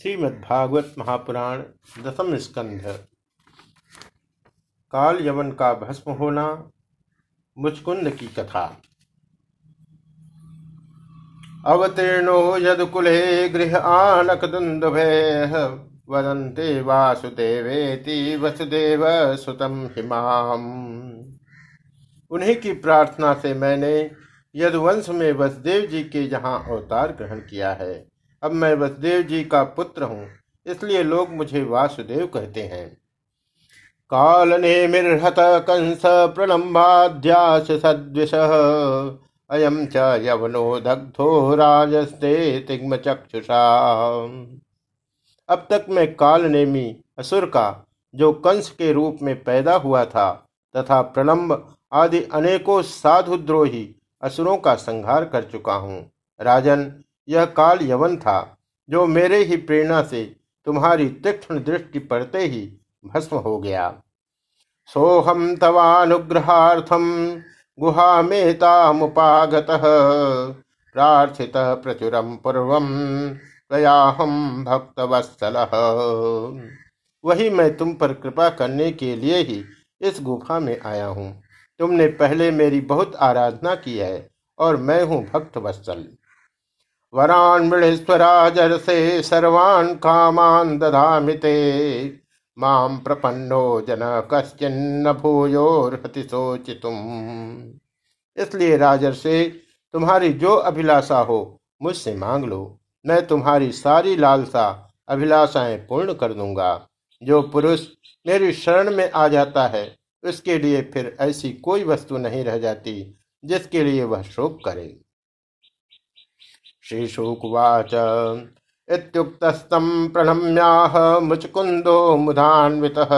श्रीमद्भागवत महापुराण दसम स्कंध। काल यवन का भस्म होना मुचकुंद की कथा अवतीर्णो यदकुले गृह आनक दुंदुभे वदन्ते वासुदेवेति वसुदेव सुतम हिमाम। उन्हीं की प्रार्थना से मैंने यदुवंश में वसुदेव जी के यहाँ अवतार ग्रहण किया है। अब मैं वसुदेव जी का पुत्र हूँ, इसलिए लोग मुझे वासुदेव कहते हैं। काल ने मिर्हत कंस प्रलम्बाध्यास अयम च यवनो दग्धो राजस्ते तिग्म चक्षुषा अब तक मैं काल नेमी असुर का, जो कंस के रूप में पैदा हुआ था, तथा प्रलंब आदि अनेकों साधुद्रोही असुरों का संहार कर चुका हूँ। राजन यह काल यवन था, जो मेरे ही प्रेरणा से तुम्हारी तीक्ष्ण दृष्टि पड़ते ही भस्म हो गया। सोहम तवानुग्रहार्थम गुहा मेतामुपागत प्रार्थित प्रचुरम पूर्व गयाहम भक्तवत्सल। वही मैं तुम पर कृपा करने के लिए ही इस गुफा में आया हूँ। तुमने पहले मेरी बहुत आराधना की है और मैं हूँ भक्त वत्सल वरान् मृणेश्वराजरसे सर्वान् कामान् दधामि ते। माँ प्रपन्नो जन कश्चिन्न भूयोर्हति सोचितुम इसलिए राजर से तुम्हारी जो अभिलाषा हो, मुझसे मांग लो। मैं तुम्हारी सारी लालसा, अभिलाषाएँ पूर्ण कर दूँगा। जो पुरुष मेरी शरण में आ जाता है, उसके लिए फिर ऐसी कोई वस्तु नहीं रह जाती, जिसके लिए वह शोक करे। श्रीशुकुवाच। इत्युक्तस्तं प्रणम्याह मुचकुन्दो मुदान्वितः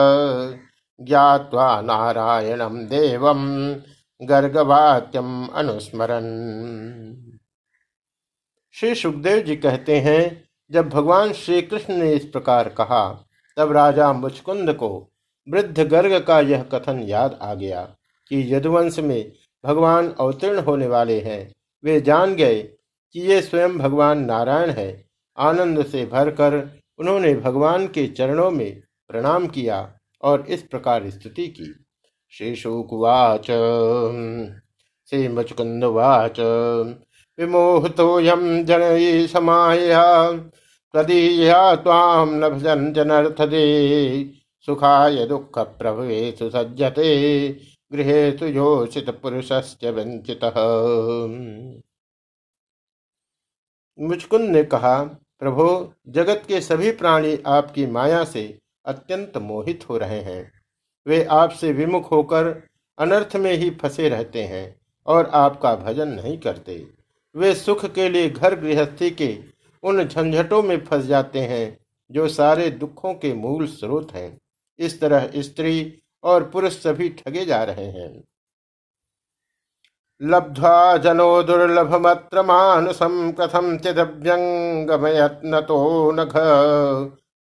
ज्ञात्वा नारायणं देवं गर्गवाक्यम अनुस्मरन। श्री सुखदेव जी कहते हैं, जब भगवान श्री कृष्ण ने इस प्रकार कहा, तब राजा मुचकुंद को वृद्ध गर्ग का यह कथन याद आ गया कि यदुवंश में भगवान अवतीर्ण होने वाले हैं। वे जान गए कि ये स्वयं भगवान नारायण है। आनंद से भरकर उन्होंने भगवान के चरणों में प्रणाम किया और इस प्रकार स्तुति की। श्री शुकुवाच श्री मचकुंदवाच विमोहतोऽयं जनयी समाया तदीया ताम न भजन जनर्थदे, सुखाय दुःख प्रभवे सुसज्जते गृहे सुयोषित पुरुषस्य वंचितः मुचकुंद ने कहा, प्रभो, जगत के सभी प्राणी आपकी माया से अत्यंत मोहित हो रहे हैं। वे आपसे विमुख होकर अनर्थ में ही फंसे रहते हैं और आपका भजन नहीं करते। वे सुख के लिए घर गृहस्थी के उन झंझटों में फंस जाते हैं, जो सारे दुखों के मूल स्रोत हैं। इस तरह स्त्री और पुरुष सभी ठगे जा रहे हैं। लब्ध्वा जनो दुर्लभमत्र मानुषं कथञ्चिदभ्यङ्गमयत्नतो नघ।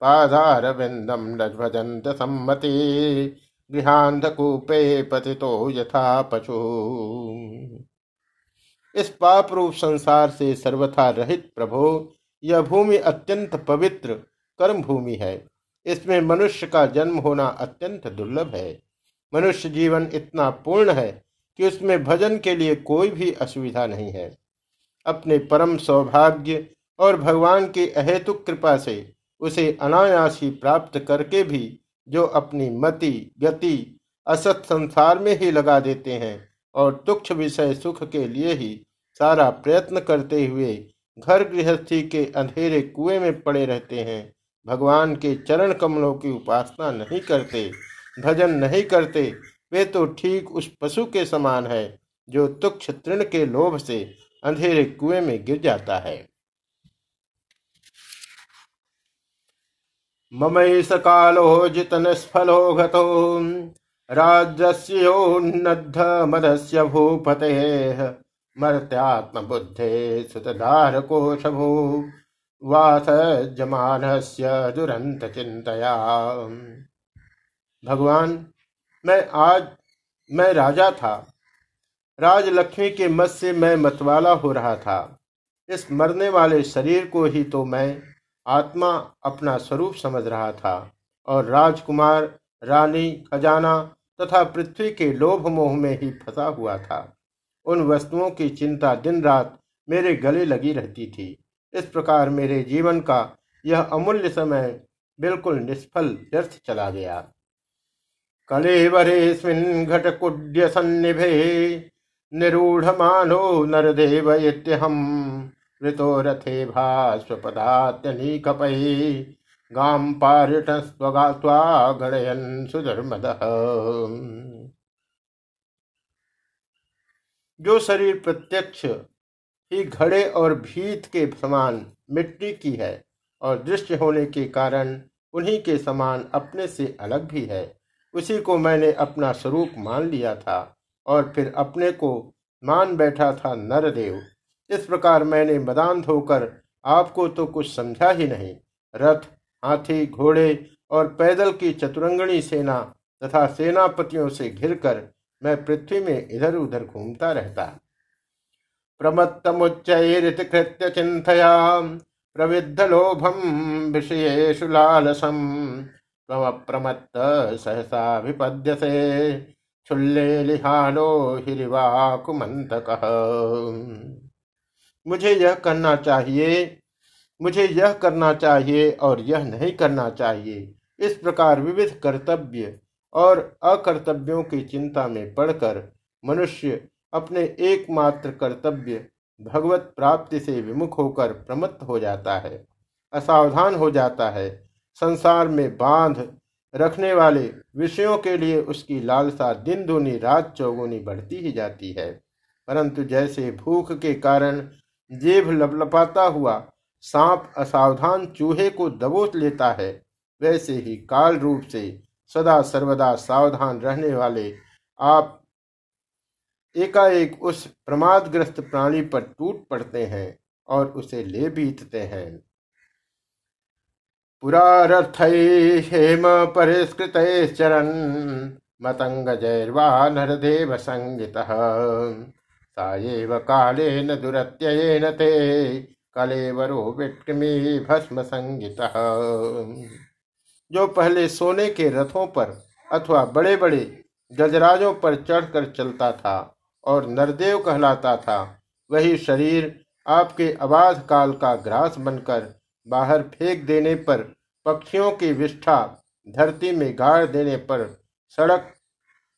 पादारविन्दं न भजन्त सम्मति गृहान्धकूपे पतितो यथा पशु। इस पाप रूप संसार से सर्वथा रहित प्रभो, यह भूमि अत्यंत पवित्र, कर्म भूमि है। इसमें मनुष्य का जन्म होना अत्यंत दुर्लभ है। मनुष्य जीवन इतना पूर्ण है कि उसमें भजन के लिए कोई भी असुविधा नहीं है। अपने परम सौभाग्य और भगवान की अहेतुक कृपा से उसे अनायास ही प्राप्त करके भी जो अपनी मति, गति, असत संसार में ही लगा देते हैं और तुक्ष विषय सुख के लिए ही सारा प्रयत्न करते हुए घर गृहस्थी के अंधेरे कुएँ में पड़े रहते हैं, भगवान के चरण कमलों की उपासना नहीं करते, भजन नहीं करते वे तो ठीक उस पशु के समान है, जो तुक्ष तृण के लोभ से अंधेरे कुएँ में गिर जाता है। ममैष कालो जितन स्फलो राज्योन्नद्ध मदस्य भूपते मर्त्यात्म बुद्धे सुतधार कोशभू, वास जमानस्य दुरंत चिंतया भगवान मैं आज, मैं राजा था। राजलक्ष्मी के मत से मैं मतवाला हो रहा था। इस मरने वाले शरीर को ही तो मैं आत्मा अपना स्वरूप समझ रहा था और राजकुमार, रानी, खजाना तथा पृथ्वी के लोभ मोह में ही फंसा हुआ था। उन वस्तुओं की चिंता दिन रात मेरे गले लगी रहती थी। इस प्रकार मेरे जीवन का यह अमूल्य समय बिल्कुल निष्फल व्यर्थ चला गया। कलेवरेस्मिन् घटकुड्य सन्निभे निरूढ़मानो नरदेव इत्यहम् ऋतो रथे भास्वपदात्यनीकपै गां पारिटस्त्वगात्वा गणयन् सुधर्मदः। जो शरीर प्रत्यक्ष, ही घड़े और भीत के समान मिट्टी की है और दृश्य होने के कारण उन्हीं के समान अपने से अलग भी है। उसी को मैंने अपना स्वरूप मान लिया था और फिर अपने को मान बैठा था नरदेव। इस प्रकार मैंने मदान धोकर आपको तो कुछ समझा ही नहीं। रथ, हाथी, घोड़े और पैदल की चतुरंगणी सेना तथा सेनापतियों से घिरकर मैं पृथ्वी में इधर उधर घूमता रहता। प्रमत्तमुच्चैरित कृत्य चिंतया प्रविद्ध लोभम लालसम। प्रमत्त सहसा विपद्यसे। छुल्ले लिहानो हिरिवाकुमंतक मुझे यह करना चाहिए, मुझे यह करना चाहिए और यह नहीं करना चाहिए। इस प्रकार विविध कर्तव्य और अकर्तव्यों की चिंता में पड़कर मनुष्य अपने एकमात्र कर्तव्य भगवत प्राप्ति से विमुख होकर प्रमत्त हो जाता है, असावधान हो जाता है संसार में बाँध रखने वाले विषयों के लिए उसकी लालसा दिन दूनी, रात चौगुनी बढ़ती ही जाती है। परंतु जैसे भूख के कारण जेब लपलपाता हुआ, सांप असावधान चूहे को दबोच लेता है, वैसे ही काल रूप से सदा सर्वदा सावधान रहने वाले आप एकाएक उस प्रमादग्रस्त प्राणी पर टूट पड़ते हैं और उसे ले बीतते हैं। पुरारथ हेम परिष्कृतैश्चरन् मतंग जैर्वा नरदेव संगितः कालेन दुरत्ययेन ते कलेवरो विक्रमी भस्म संगितः जो पहले सोने के रथों पर अथवा बड़े बड़े गजराजों पर चढ़कर चलता था और नरदेव कहलाता था, वही शरीर आपके अबाध काल का ग्रास बनकर बाहर फेंक देने पर, पक्षियों की विष्ठा धरती में गाड़ देने पर, सड़क,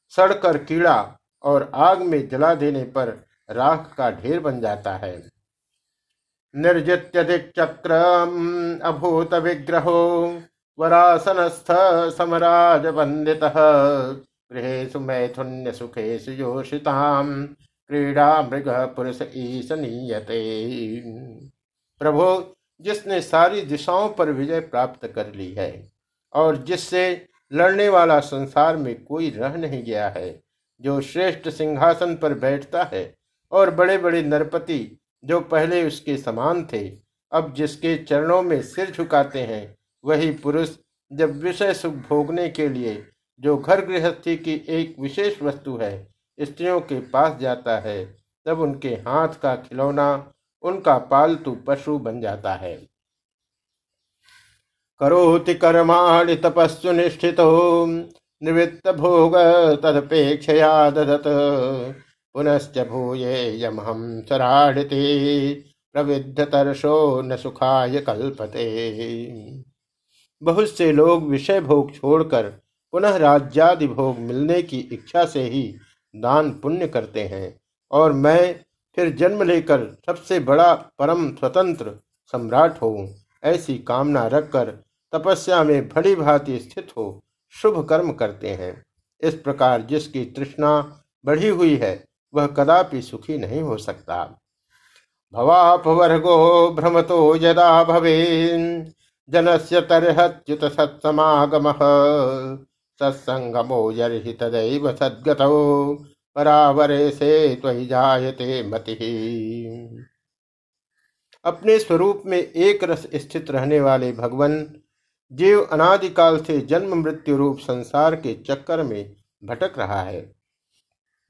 सड़कर कीड़ा और आग में जला देने पर राख का ढेर बन जाता है। निर्जित्यधिक चक्र अभूत विग्रहो, वरासनस्थ समराज वंदित गृहेशु मैथुन्य सुखेशु योषिताम, क्रीड़ा मृग पुरुष ईशनीयते। प्रभु जिसने सारी दिशाओं पर विजय प्राप्त कर ली है और जिससे लड़ने वाला संसार में कोई रह नहीं गया है, जो श्रेष्ठ सिंहासन पर बैठता है और बड़े बड़े नरपति जो पहले उसके समान थे, अब जिसके चरणों में सिर झुकाते हैं, वही पुरुष जब विषय सुख भोगने के लिए जो घर गृहस्थी की एक विशेष वस्तु है, स्त्रियों के पास जाता है, तब उनके हाथ का खिलौना उनका पालतू पशु बन जाता है। करोति कर्माणि तपस्सु निष्ठित, निवृत्त भोग तदपेक्षया ददत पुनश्च भूये यमहम सराढ़ते, प्रविद्ध तरसो न सुखाय कल्पते। बहुत से लोग विषय भोग छोड़कर पुनः राज्यादि भोग मिलने की इच्छा से ही दान पुण्य करते हैं और मैं फिर जन्म लेकर सबसे बड़ा परम स्वतंत्र सम्राट हो। ऐसी कामना रखकर तपस्या में भली भांति स्थित हो, शुभ कर्म करते हैं। इस प्रकार जिसकी तृष्णा बढ़ी हुई है, वह कदापि सुखी नहीं हो सकता। भवापवर्गो भ्रमतो यदा भवे जनस्य तरहच्युत सत्समागम, सत्संगमो यर्हि तदैव सद्गतौ। परावरे से त्वि जायते मति। अपने स्वरूप में एक रस स्थित रहने वाले भगवान जीव अनादिकाल से जन्म मृत्यु रूप संसार के चक्कर में भटक रहा है।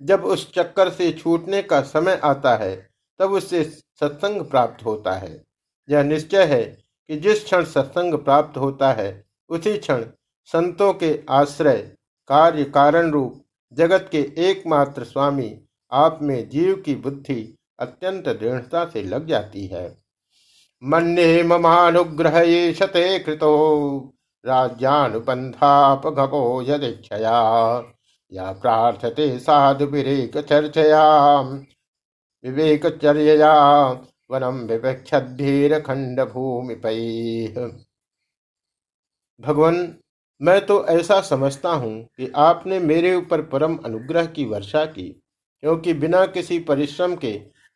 जब उस चक्कर से छूटने का समय आता है, तब उससे सत्संग प्राप्त होता है। यह निश्चय है कि जिस क्षण सत्संग प्राप्त होता है, उसी क्षण संतों के आश्रय कार्य कारण रूप जगत के एकमात्र स्वामी आप में जीव की बुद्धि अत्यंत दृढ़ता से लग जाती है। मन्ये ममानुग्रह शते कृतो राज्यानुबंधापगो यदीक्षया या प्रार्थते साधु विवेक चर्चया विवेक चर्या वनम विवेक्षधीर खंड भूमि भगवान मैं तो ऐसा समझता हूँ कि आपने मेरे ऊपर परम अनुग्रह की वर्षा की, क्योंकि बिना किसी परिश्रम के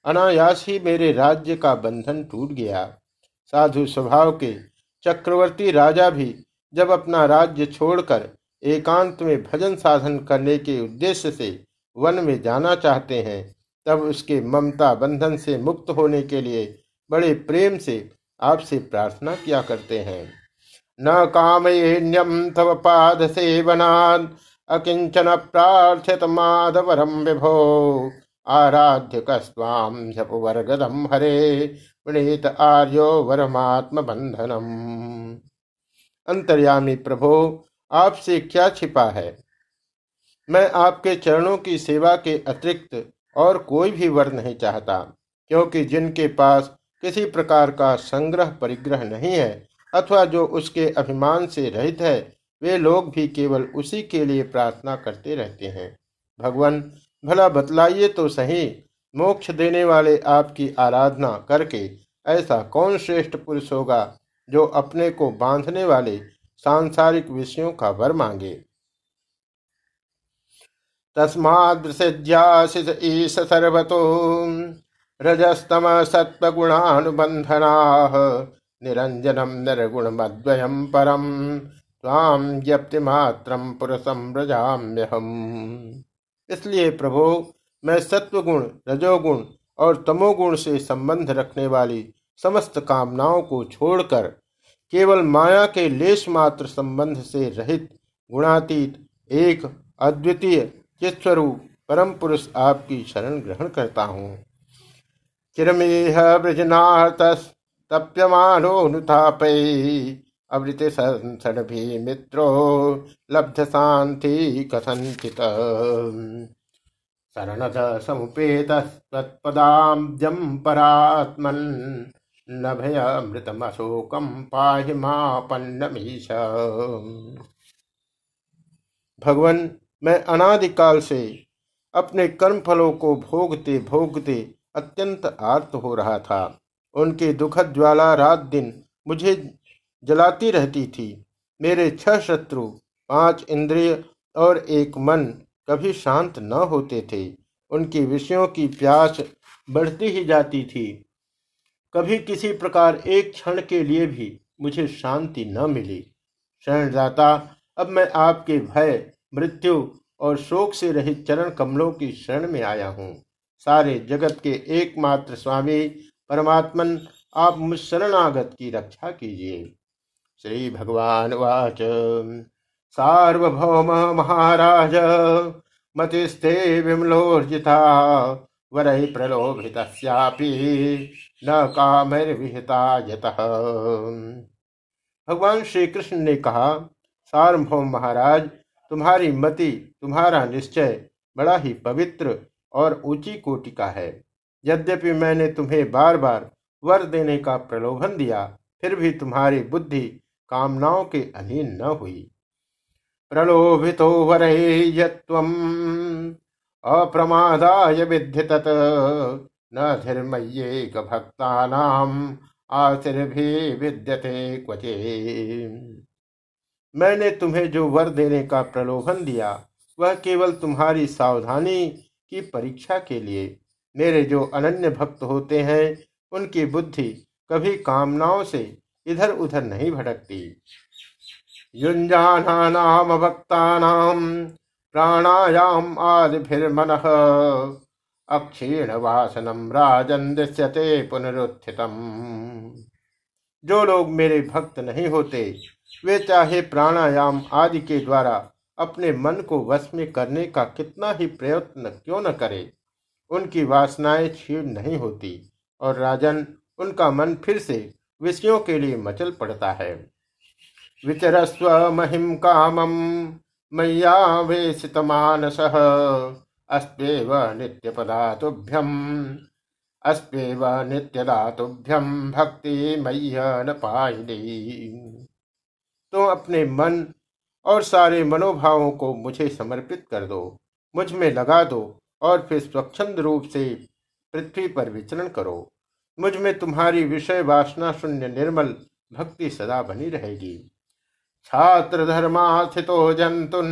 अनायास ही मेरे राज्य का बंधन टूट गया। साधु स्वभाव के चक्रवर्ती राजा भी जब अपना राज्य छोड़कर एकांत में भजन साधन करने के उद्देश्य से वन में जाना चाहते हैं, तब उसके ममता बंधन से मुक्त होने के लिए बड़े प्रेम से आपसे प्रार्थना किया करते हैं। न कामयेन्यम तव पाद सेवनाद अकिंचन प्रार्थित माधवरम विभो। आराध्य कस्वाम जपवर्गदम हरे। प्रणीत आर्यो वरमात्म बंधनम अंतर्यामी प्रभो, आपसे क्या छिपा है? मैं आपके चरणों की सेवा के अतिरिक्त और कोई भी वर नहीं चाहता, क्योंकि जिनके पास किसी प्रकार का संग्रह परिग्रह नहीं है अथवा जो उसके अभिमान से रहित है, वे लोग भी केवल उसी के लिए प्रार्थना करते रहते हैं। भगवान, भला बतलाइए तो सही, मोक्ष देने वाले आपकी आराधना करके ऐसा कौन श्रेष्ठ पुरुष होगा जो अपने को बांधने वाले सांसारिक विषयों का वर मांगे? तस्माद्रसिद्याशिष ईश सर्वतो रजस्तम सत्वगुणानुबंधना निरंजनम निर्गुण मद्वयम परम। ताम ज्ञप्ति मात्रम पुरुषम रजाम्यहम इसलिए प्रभो, मैं सत्वगुण, रजोगुण और तमोगुण से संबंध रखने वाली समस्त कामनाओं को छोड़कर केवल माया के लेश मात्र संबंध से रहित, गुणातीत, एक, अद्वितीय चिस्वरूप परम पुरुष आपकी शरण ग्रहण करता हूँ। चिरमेह ब्रजनाथ तप्यमानोनुतापै। अवृत संसण भी मित्रो लब्ध शांति कथंचित शरणद समुपेत तत्पदाब्जम परात्मन नभयमृतमशोकम पाहि मापन्नमीश। भगवान, मैं अनादिकाल से अपने कर्म फलों को भोगते भोगते अत्यंत आर्त हो रहा था। उनकी दुखद ज्वाला रात दिन मुझे जलाती रहती थी। मेरे छह शत्रु, पाँच इंद्रिय और एक मन कभी शांत न होते थे। उनकी विषयों की प्यास बढ़ती ही जाती थी। कभी किसी प्रकार एक क्षण के लिए भी मुझे शांति न मिली। शरणदाता अब मैं आपके भय, मृत्यु और शोक से रहित चरण कमलों की शरण में आया हूँ। सारे जगत के एकमात्र स्वामी परमात्मन, आप शरणागत की रक्षा कीजिए। श्री भगवान वाच। सार्वभौम महाराज मतिस्ते विमलोर्जिता वरहि प्रलोभित न कामर्विहिता यत। भगवान श्री कृष्ण ने कहा, सार्वभौम महाराज, तुम्हारी मति, तुम्हारा निश्चय बड़ा ही पवित्र और ऊँची कोटि का है। यद्यपि मैंने तुम्हें बार बार वर देने का प्रलोभन दिया, फिर भी तुम्हारी बुद्धि कामनाओं के अधीन न हुई। प्रलोभितो वरहे यत्वम अप्रमादाय विद्धि तत् न धीर्मयेक भक्तानाम भी विद्यते क्वचे मैंने तुम्हें जो वर देने का प्रलोभन दिया, वह केवल तुम्हारी सावधानी की परीक्षा के लिए मेरे जो अनन्य भक्त होते हैं, उनकी बुद्धि कभी कामनाओं से इधर उधर नहीं भटकती। युंजानाम भक्तानाम प्राणायाम आदिर्मन अक्षीण वासनम राजन दृश्यते पुनरुत्थितम। जो लोग मेरे भक्त नहीं होते, वे चाहे प्राणायाम आदि के द्वारा अपने मन को वश में करने का कितना ही प्रयत्न क्यों न करे। उनकी वासनाएँ क्षीण नहीं होती और राजन उनका मन फिर से विषयों के लिए मचल पड़ता है। विचरस्व महिम कामम मानस अस्वेव नित्य पदातुभ्यम अस्वेव नित्य दातुभ्यम भक्ति मय्य न पायनी। तो अपने मन और सारे मनोभावों को मुझे समर्पित कर दो, मुझमें लगा दो और फिर स्वच्छंद रूप से पृथ्वी पर विचरण करो। मुझमें तुम्हारी विषय वासना शून्य निर्मल भक्ति सदा बनी रहेगी। छात्र धर्मास्थितो जंतुन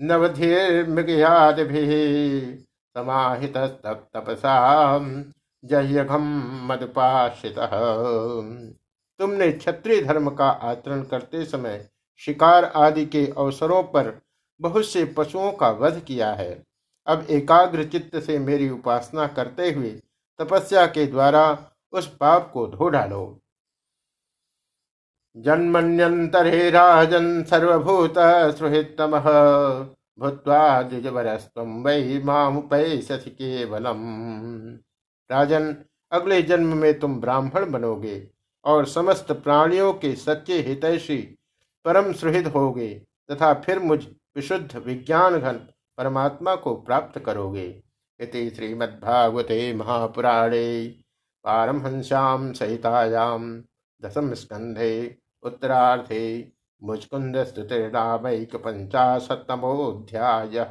नवधीर्मृगयादि समाहित तपसा जह्यघम मदुपाश्रित। तुमने क्षत्रिय धर्म का आचरण करते समय शिकार आदि के अवसरों पर बहुत से पशुओं का वध किया है। अब एकाग्र चित्त से मेरी उपासना करते हुए तपस्या के द्वारा उस पाप को धो डालो। जन्मन्यंतरे राजन सर्वभूत सुहृतम भूत्वा द्विजवरस्तम वही मामुपैसि केवलम। राजन, अगले जन्म में तुम ब्राह्मण बनोगे और समस्त प्राणियों के सच्चे हितैषी परम सुहृद होगे तथा फिर मुझ विशुद्ध विज्ञान घन परमात्मा को प्राप्त करोगे। इति श्रीमद्भागवते महापुराणे पारमहंस्यां सहितायां दशम स्कंधे उत्तरार्धे मुचकुंद स्तुतिर्नामैक पंचाशतमोऽध्यायः